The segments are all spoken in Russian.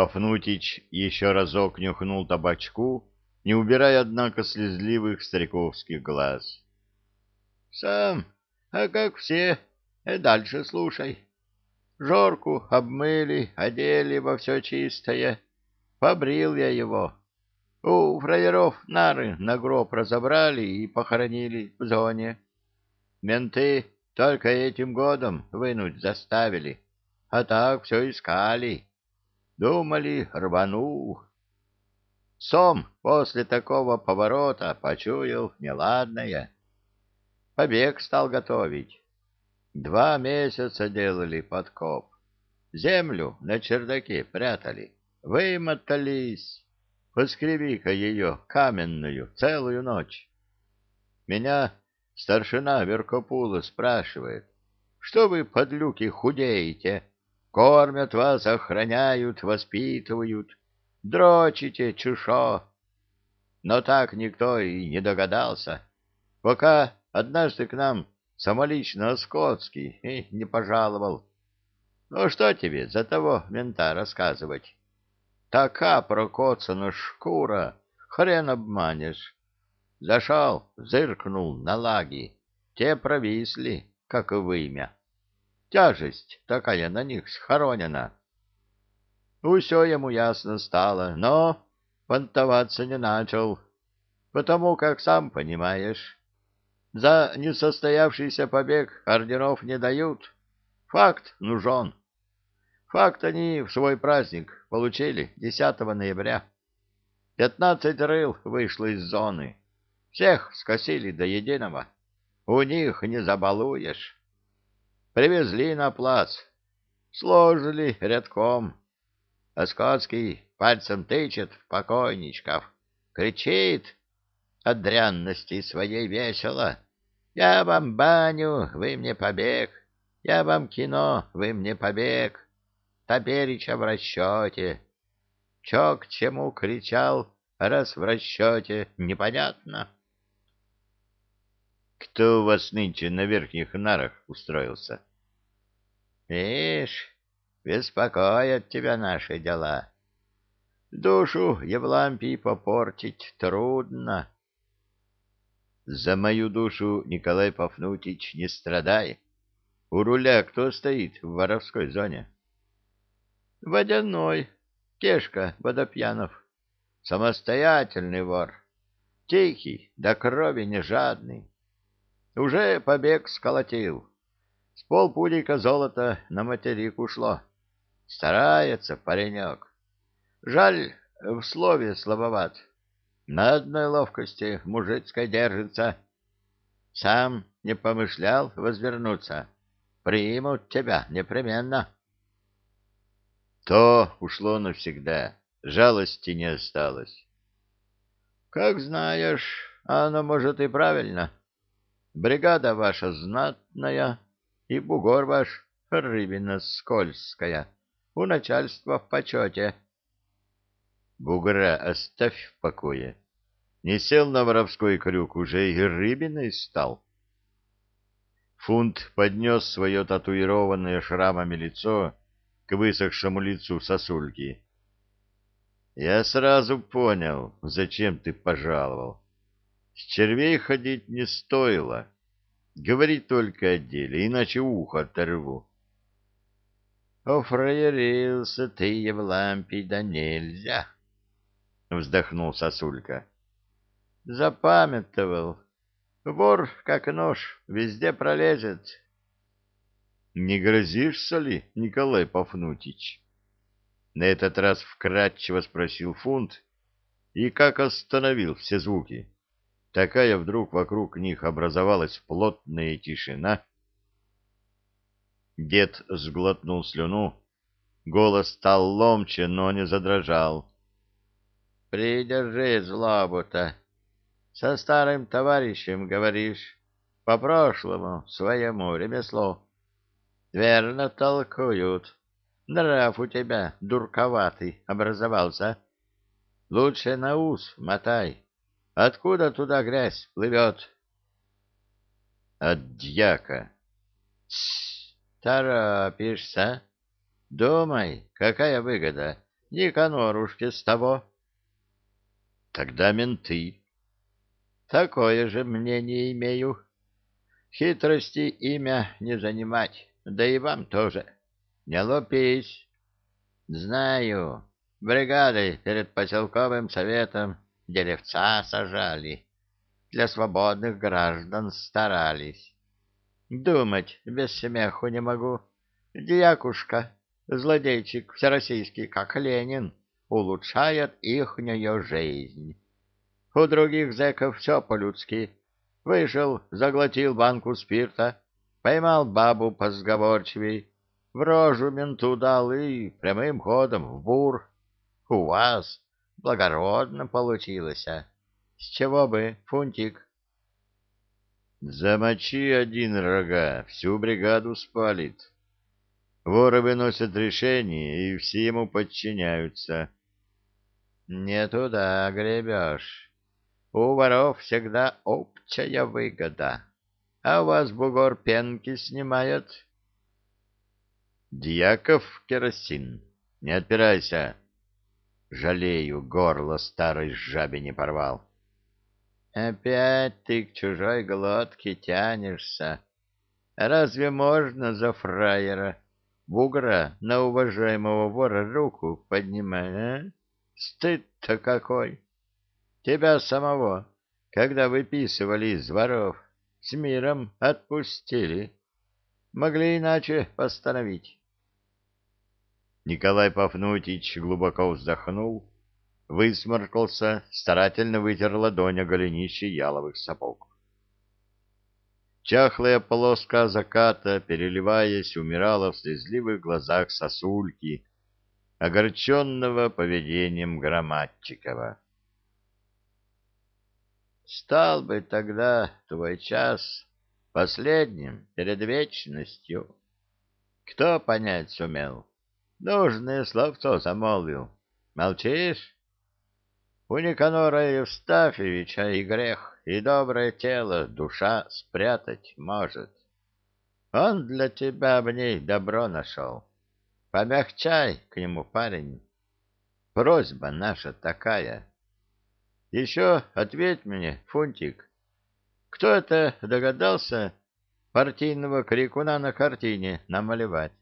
Пафнутич еще разок нюхнул табачку, не убирая, однако, слезливых стариковских глаз. — Сам, а как все, и дальше слушай. Жорку обмыли, одели во все чистое. Побрил я его. У фраеров нары на гроб разобрали и похоронили в зоне. Менты только этим годом вынуть заставили, а так все искали. Думали, рвану. Сом после такого поворота почуял неладное. Побег стал готовить. Два месяца делали подкоп. Землю на чердаке прятали. Вымотались. Поскреби-ка ее каменную целую ночь. Меня старшина Веркопула спрашивает, что вы, подлюки, худеете? Кормят вас, охраняют, воспитывают. Дрочите, чушо. Но так никто и не догадался, пока однажды к нам самолично Оскотский и не пожаловал. Ну что тебе за того мента рассказывать? Така прокоцана шкура, хрен обманешь. Зашел, зыркнул на лаги, те провисли, как вымя. Тяжесть такая на них схоронена. Усё ему ясно стало, но понтоваться не начал, потому как, сам понимаешь, за несостоявшийся побег орденов не дают. Факт нужен. Факт они в свой праздник получили 10 ноября. Пятнадцать рыл вышло из зоны. Всех скосили до единого. У них не забалуешь. Привезли на плац. Сложили рядком. Оскотский пальцем тычет в покойничков. Кричит от дрянности своей весело. Я вам баню, вы мне побег. Я вам кино, вы мне побег. Топереча в расчете. Чё к чему кричал, раз в расчете, непонятно. Кто у вас нынче на верхних нарах устроился? Ишь, беспокоят тебя наши дела. Душу Евлампий попортить трудно. За мою душу, Николай Пафнутич, не страдай. У руля кто стоит в воровской зоне? Водяной, Кешка Водопьянов. Самостоятельный вор. Тихий, до крови не жадный. Уже побег сколотил. С полпудика золота на материк ушло. Старается паренек. Жаль, в слове слабоват. На одной ловкости мужицкой держится. Сам не помышлял возвернуться. Примут тебя непременно. То ушло навсегда. Жалости не осталось. Как знаешь, оно может и правильно. Бригада ваша знатная, и бугор ваш рыбина скользкая. У начальства в почете. Бугра оставь в покое. Не сел на воровской крюк, уже и рыбиной стал. Фунт поднес свое татуированное шрамами лицо к высохшему лицу сосульки. Я сразу понял, зачем ты пожаловал. С червей ходить не стоило. Говори только о деле, иначе ухо оторву. Офраерился ты, Евлампий, да нельзя. — вздохнул сосулька. — Запамятовал. Вор, как нож, везде пролезет. — Не грозишься ли, Николай Пафнутич? На этот раз вкратчиво спросил Фунт, и как остановил все звуки. Такая вдруг вокруг них образовалась плотная тишина. Дед сглотнул слюну, голос стал ломче, но не задрожал. Придержи злобу-то. Со старым товарищем говоришь, по прошлому своему ремеслу. Верно толкуют. Нрав у тебя дурковатый образовался. Лучше на ус мотай. Откуда туда грязь плывет? От дьяка. Тс, торопишься. Думай, какая выгода Никанорушке с того. Тогда менты. Такое же мнение имею. Хитрости имя не занимать, да и вам тоже. Не лопись. Знаю, бригады перед поселковым советом деревца сажали. Для свободных граждан старались. Думать без смеху не могу. Дьякушка, злодейчик всероссийский, как Ленин, улучшает ихнюю жизнь. У других зэков все по-людски. Вышел, заглотил банку спирта, поймал бабу позговорчивей, в рожу менту дал и прямым ходом в бур. У вас благородно получилось, а? С чего бы, фунтик? Замочи один рога, всю бригаду спалит. Воры выносят решение, и все ему подчиняются. Не туда гребешь. У воров всегда общая выгода. А у вас бугор пенки снимает? Дьяков керосин. Не отпирайся. Жалею, горло старой жабе не порвал. Опять ты к чужой глотке тянешься. Разве можно за фраера, бугра, на уважаемого вора руку поднимать, а? Стыд-то какой! Тебя самого, когда выписывали из воров, с миром отпустили. Могли иначе постановить. Николай Пафнутич глубоко вздохнул, высморкался, старательно вытер ладонь о голенище яловых сапог. Чахлая полоска заката, переливаясь, умирала в слезливых глазах сосульки, огорченного поведением Громадчикова. «Стал бы тогда твой час последним перед вечностью. Кто понять сумел? Нужное словцо замолвил. Молчишь?» У Никанора Евстафьевича и грех, и доброе тело душа спрятать может. Он для тебя в ней добро нашел. Помягчай к нему, парень. Просьба наша такая. Еще ответь мне, Фунтик, кто это догадался партийного крикуна на картине намалевать?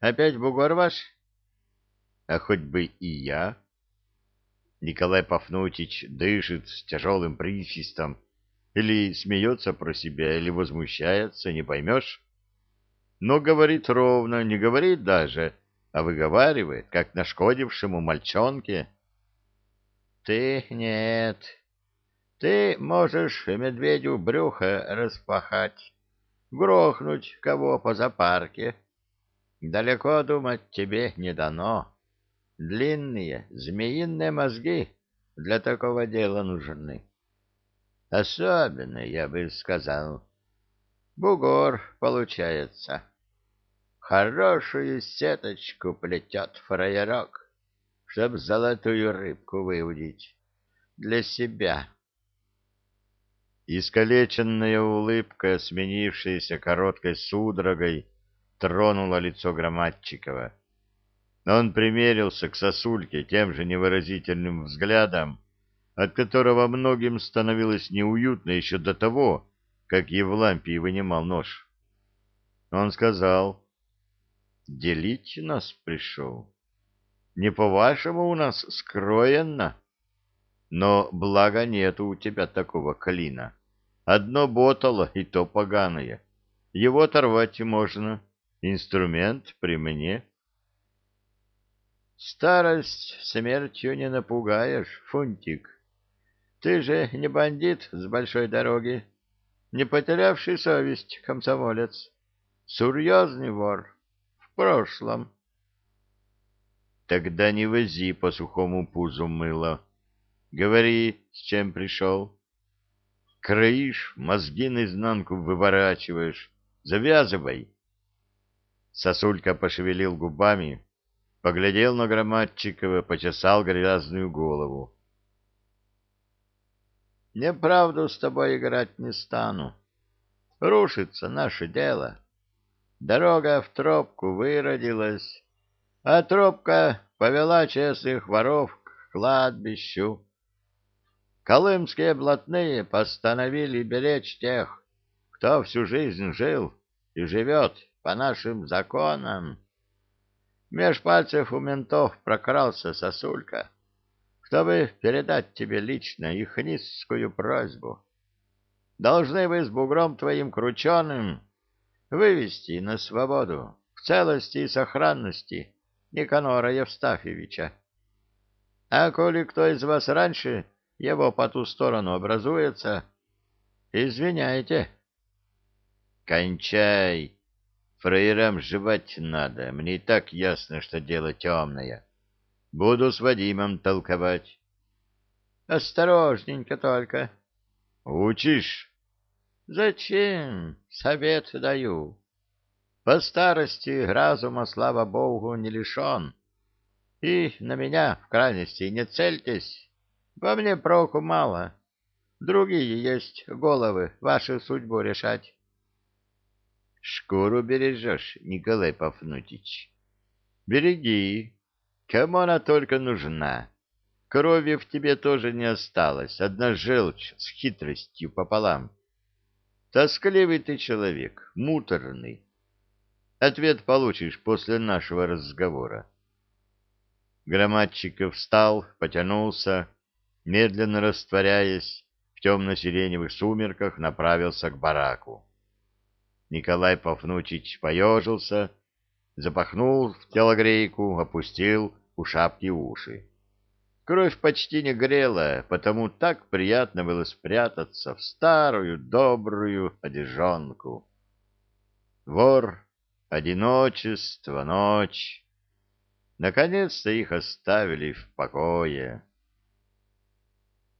Опять бугор ваш? А хоть бы и я, Николай Пафнутич дышит с тяжелым присвистом, или смеется про себя, или возмущается, не поймешь. Но говорит ровно, не говорит даже, а выговаривает, как нашкодившему мальчонке. Ты нет. Ты можешь медведю брюхо распахать, грохнуть кого по запарке. Далеко думать тебе не дано. Длинные, змеиные мозги для такого дела нужны. Особенно, я бы сказал, бугор получается. Хорошую сеточку плетет фраерок, чтоб золотую рыбку выудить для себя. Искалеченная улыбка, сменившаяся короткой судорогой, тронула лицо Громадчикова. Он примерился к сосульке тем же невыразительным взглядом, от которого многим становилось неуютно еще до того, как Евлампий вынимал нож. Он сказал, «Делить нас пришел. Не по-вашему у нас скроенно, но благо нету у тебя такого клина. Одно ботало, и то поганое. Его оторвать можно. Инструмент при мне». Старость смертью не напугаешь, Фунтик. Ты же не бандит с большой дороги, не потерявший совесть комсомолец. Серьезный вор. В прошлом. Тогда не вози по сухому пузу мыло. Говори, с чем пришел. Краишь, мозги наизнанку выворачиваешь. Завязывай. Сосулька пошевелил губами, поглядел на Громадчикова, почесал грязную голову. «Неправду с тобой играть не стану. Рушится наше дело. Дорога в тропку выродилась, а тропка повела честных воров к кладбищу. Колымские блатные постановили беречь тех, кто всю жизнь жил и живет по нашим законам. Меж пальцев у ментов прокрался сосулька, чтобы передать тебе лично их низкую просьбу. Должны вы с бугром твоим крученым вывести на свободу в целости и сохранности Никанора Евстафьевича. А коли кто из вас раньше его по ту сторону образуется, извиняйте. Кончай. Фраерам жевать надо. Мне и так ясно, что дело темное. Буду с Вадимом толковать. Осторожненько только. Учишь? Зачем? Совет даю. По старости разума, слава богу, не лишен. И на меня в крайности не цельтесь. Во мне проку мало. Другие есть головы, вашу судьбу решать. Шкуру бережешь, Николай Пафнутич. Береги. Кому она только нужна? Крови в тебе тоже не осталось, одна желчь с хитростью пополам. Тоскливый ты человек, муторный. Ответ получишь после нашего разговора. Громадчиков встал, потянулся, медленно растворяясь в темно-сиреневых сумерках, направился к бараку. Николай Пафнутич поежился, запахнул в телогрейку, опустил у шапки уши. Кровь почти не грела, потому так приятно было спрятаться в старую добрую одежонку. Вор, одиночество, ночь. Наконец-то их оставили в покое.